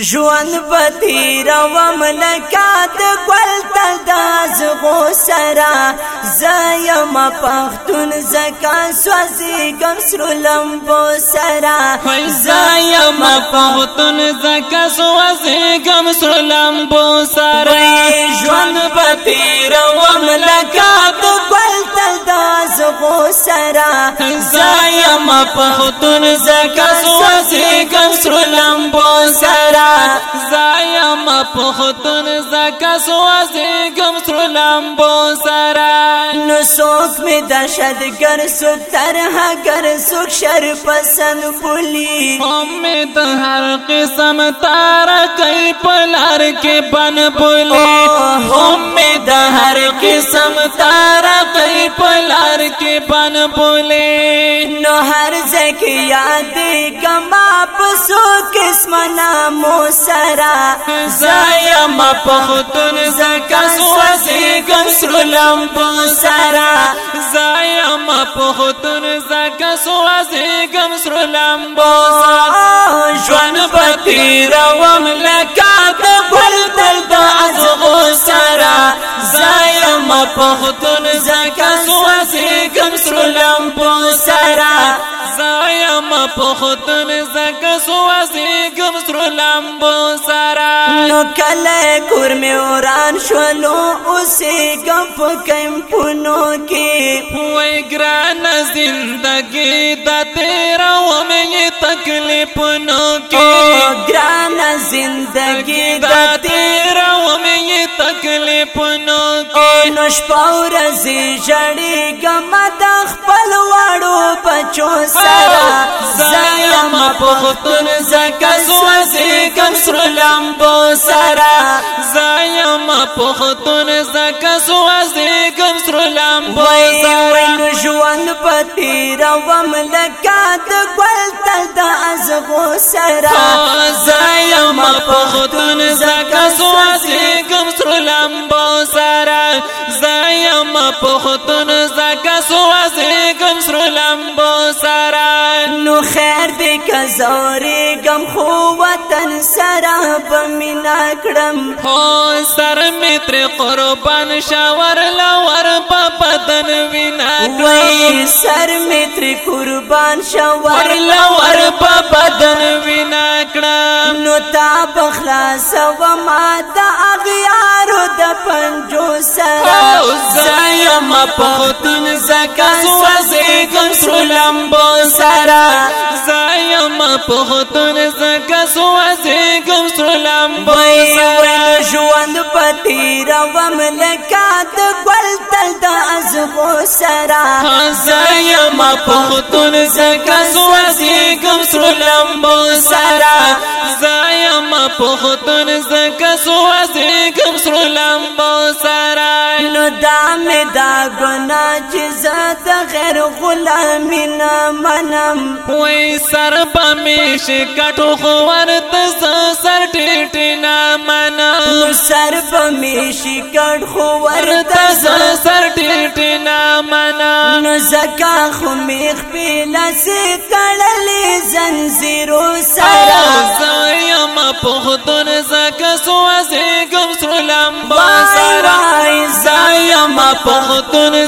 ژوند بدیر و ملکات گل تداز غو سرا زایم پختون زکا سوزی گم سرو لمبو سرا. زایم پختون زکا سوزی گم سرو لمبو سرا. ژوند بدیر و ملکات گل تداز غو سرا زایم پختون زکا سوزی گم سرو لمبو سرا زایم پختون زکا لمبو سرا نو سوک می دشد گر سو ترها گر سوک شر پسند بولی امید ہر قسم تارا کئی پلار کے بن ہر قسم تارا کئی پلار کے بن بولی نو ہر زکی یاد گما پسو قسم نامو سرا۔ زایم پختون زکا سوازی گم سر لمبو سرا۔ زایم پختون زکا سوازی گم سر لمبو سرا۔ جوان پختون زکا سوازی گم سر لمبو سرا. زایم پختون زکا سوازی گم سر لمبو سرا. نو کله کور می وران شولو اوسې گپ کم پونو کې وای ګران زندگی د تیرا و مې تکلیف نو کې ګران زندگی د تیرا مې تکلیف نو کې نو شپور زی جړې ګم د خپل وړو بچو سره زایم پختون زکا سوازی کم سر لمبو سرا۔ زایم پختون زکا سوازی کم سر لمبو سرا۔ نو ژوند پتی روم لکات ګل تل د ازغو سره زایم پختون لمبو سرا زایم پختون زکا سوازی سر لمبو سرا نو خیر دې کزوري غم خو وطن بمینا کړم هو سر متر قربان شاور لور بدن وینا وای سر متر قربان شاور لور بدن وینا کړم نو تا بخلاص و ما د اغیارو د پنجو سره زایم پختون زکا سوازی گم سر لمبو سرا زایم پختون زکا سوازی گم سر لمبو سرا. ژوند پتی روم لکات گل تل د ازغو سرا. زایم پختون زکا سوازی گم سر لمبو سرا زایم پختون زکا سوازی سر نو دا دا گنا جزت غیر غلامی منم وی سر پمیش کٹو خوارت سر ٹیٹی نامنا نو سر پمیشی کڑ خو ورت ورت نامنا نو زکا خو میخ پیلا سی تڑلی زنزیرو سرا. زایم پختون زکا سوازی گم سر لمبا وای سرا. وای زایم پختون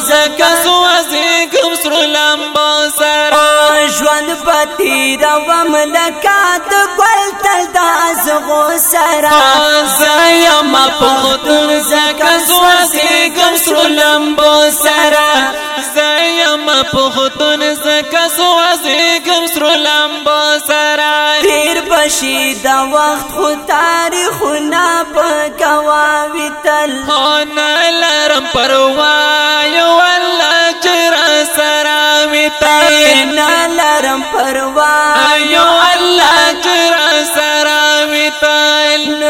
ژوند پتی روم لکات گل تل د ازغو سرا زایم پختون زکا سوازی گم سر لمبو سرا. زایم پختون زکا گم سر لمبو سرا. تیر بشی د وخت خو تاریخ پکواوی تل. ہونا لرم پروایو والله چر سرا نه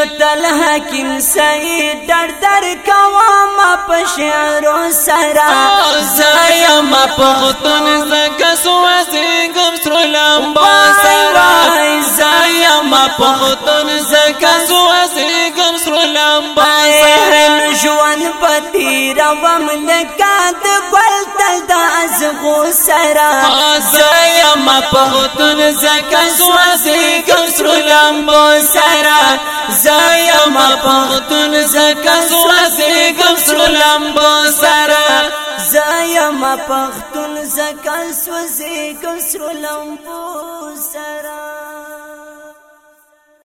تل حکیم سعید در در کوام پشعرو سرا. زایم پختون زکا سوازی گم سر لمبا سرا. زایم پختون زکا سوازی گم سر لمبا سرا. ژوند پتی روم لکات گل تل د از مرغو سرا. پختون زکس سوازی کسرو لمبو سرا زیم پختون زکس سوازی کسرو لمبو سرا زیم پختون زکس سوازی کسرو لمبو سرا